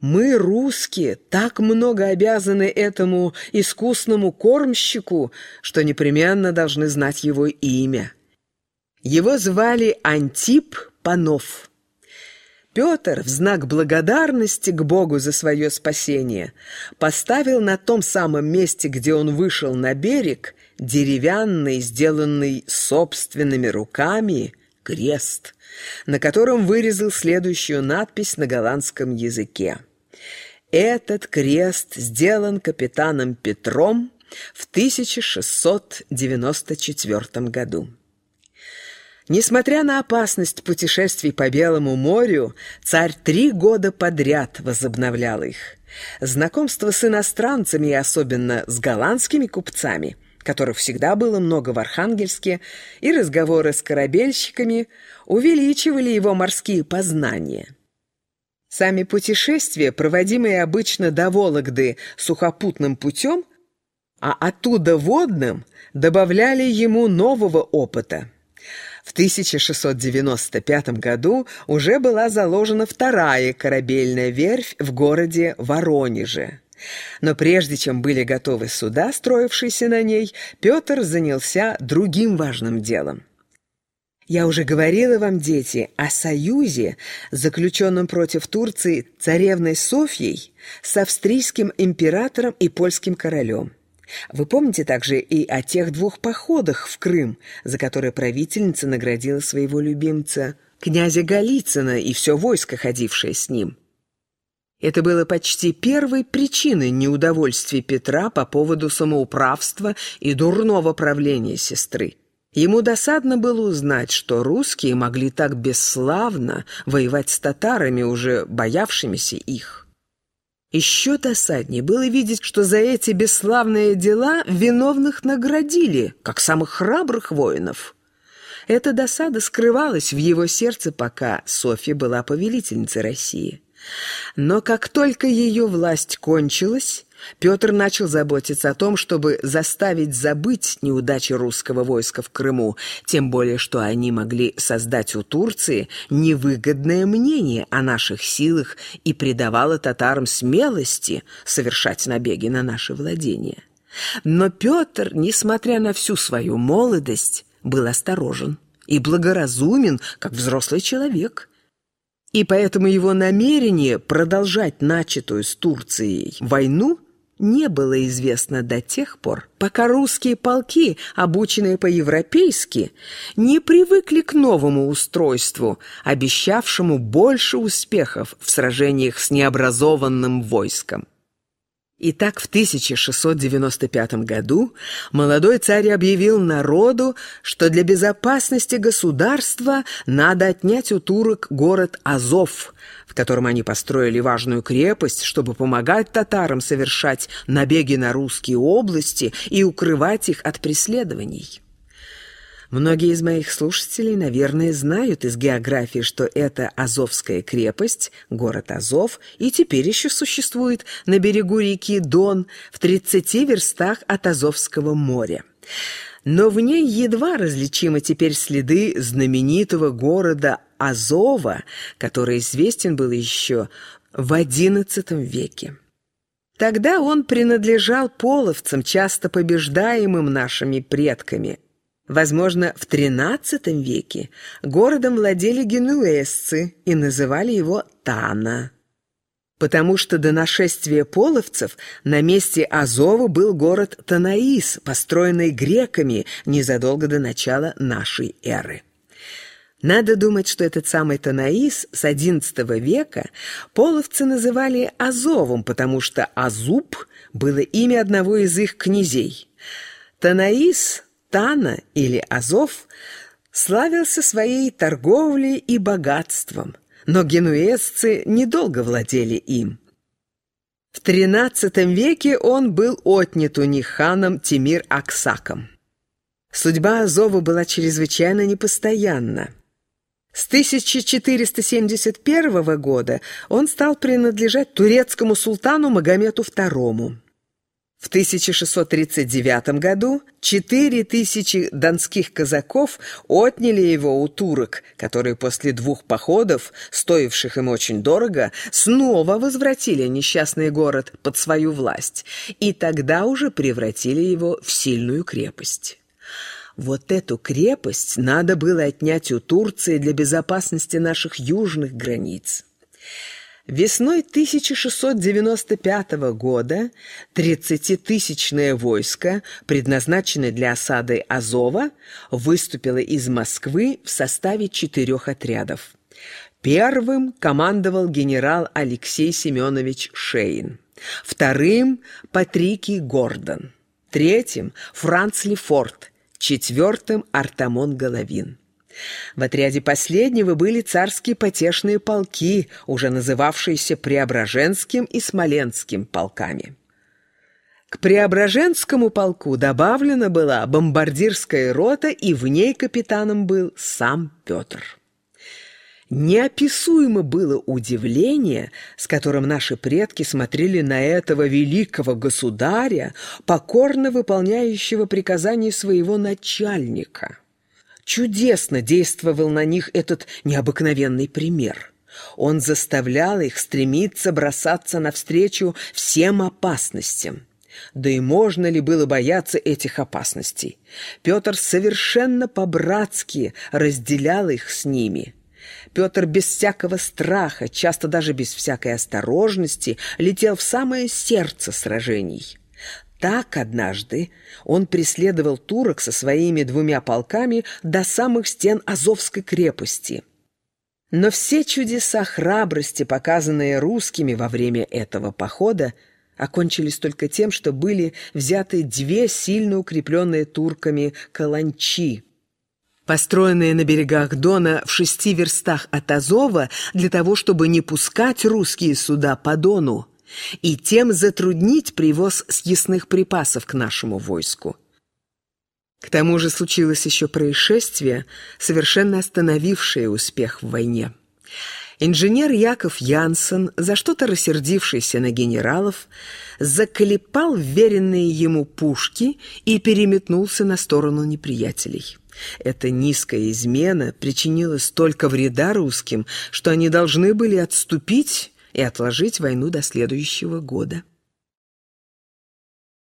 Мы, русские, так много обязаны этому искусному кормщику, что непременно должны знать его имя. Его звали Антип Панов. Петр в знак благодарности к Богу за свое спасение поставил на том самом месте, где он вышел на берег, деревянный, сделанный собственными руками, крест, на котором вырезал следующую надпись на голландском языке. Этот крест сделан капитаном Петром в 1694 году. Несмотря на опасность путешествий по Белому морю, царь три года подряд возобновлял их. Знакомство с иностранцами и особенно с голландскими купцами, которых всегда было много в Архангельске, и разговоры с корабельщиками увеличивали его морские познания. Сами путешествия, проводимые обычно до Вологды сухопутным путем, а оттуда водным, добавляли ему нового опыта. В 1695 году уже была заложена вторая корабельная верфь в городе Воронеже. Но прежде чем были готовы суда, строившиеся на ней, Петр занялся другим важным делом. Я уже говорила вам, дети, о союзе, заключенном против Турции царевной Софьей с австрийским императором и польским королем. Вы помните также и о тех двух походах в Крым, за которые правительница наградила своего любимца, князя Голицына и все войско, ходившее с ним. Это было почти первой причиной неудовольствия Петра по поводу самоуправства и дурного правления сестры. Ему досадно было узнать, что русские могли так бесславно воевать с татарами, уже боявшимися их. Еще досаднее было видеть, что за эти бесславные дела виновных наградили, как самых храбрых воинов. Эта досада скрывалась в его сердце, пока Софья была повелительницей России. Но как только ее власть кончилась, Петр начал заботиться о том, чтобы заставить забыть неудачи русского войска в Крыму, тем более что они могли создать у Турции невыгодное мнение о наших силах и придавало татарам смелости совершать набеги на наши владения. Но Петр, несмотря на всю свою молодость, был осторожен и благоразумен, как взрослый человек – и поэтому его намерение продолжать начатую с Турцией войну не было известно до тех пор, пока русские полки, обученные по-европейски, не привыкли к новому устройству, обещавшему больше успехов в сражениях с необразованным войском. Итак, в 1695 году молодой царь объявил народу, что для безопасности государства надо отнять у турок город Азов, в котором они построили важную крепость, чтобы помогать татарам совершать набеги на русские области и укрывать их от преследований. Многие из моих слушателей, наверное, знают из географии, что это Азовская крепость, город Азов, и теперь еще существует на берегу реки Дон в 30 верстах от Азовского моря. Но в ней едва различимы теперь следы знаменитого города Азова, который известен был еще в XI веке. Тогда он принадлежал половцам, часто побеждаемым нашими предками – Возможно, в XIII веке городом владели генуэзцы и называли его Тана. Потому что до нашествия половцев на месте Азова был город Танаис, построенный греками незадолго до начала нашей эры. Надо думать, что этот самый Танаис с XI века половцы называли Азовом, потому что Азуб было имя одного из их князей. Танаис Тана или Азов славился своей торговлей и богатством, но генуэзцы недолго владели им. В XIII веке он был отнят у них ханом Тимир Аксаком. Судьба Азова была чрезвычайно непостоянна. С 1471 года он стал принадлежать турецкому султану Магомету II. В 1639 году 4000 донских казаков отняли его у турок, которые после двух походов, стоивших им очень дорого, снова возвратили несчастный город под свою власть и тогда уже превратили его в сильную крепость. Вот эту крепость надо было отнять у Турции для безопасности наших южных границ. Весной 1695 года 30-тысячное войско, предназначенное для осады Азова, выступило из Москвы в составе четырех отрядов. Первым командовал генерал Алексей Семенович Шейн, вторым – Патрикий Гордон, третьим – Франц Лефорт, четвертым – Артамон Головин. В отряде последнего были царские потешные полки, уже называвшиеся Преображенским и Смоленским полками. К Преображенскому полку добавлена была бомбардирская рота, и в ней капитаном был сам Петр. Неописуемо было удивление, с которым наши предки смотрели на этого великого государя, покорно выполняющего приказания своего начальника. Чудесно действовал на них этот необыкновенный пример. Он заставлял их стремиться бросаться навстречу всем опасностям. Да и можно ли было бояться этих опасностей? Петр совершенно по-братски разделял их с ними. Петр без всякого страха, часто даже без всякой осторожности, летел в самое сердце сражений. Так однажды он преследовал турок со своими двумя полками до самых стен Азовской крепости. Но все чудеса храбрости, показанные русскими во время этого похода, окончились только тем, что были взяты две сильно укрепленные турками каланчи, построенные на берегах Дона в шести верстах от Азова для того, чтобы не пускать русские суда по Дону и тем затруднить привоз съестных припасов к нашему войску. К тому же случилось еще происшествие, совершенно остановившее успех в войне. Инженер Яков Янсен, за что-то рассердившийся на генералов, заколепал веренные ему пушки и переметнулся на сторону неприятелей. Эта низкая измена причинила столько вреда русским, что они должны были отступить и отложить войну до следующего года.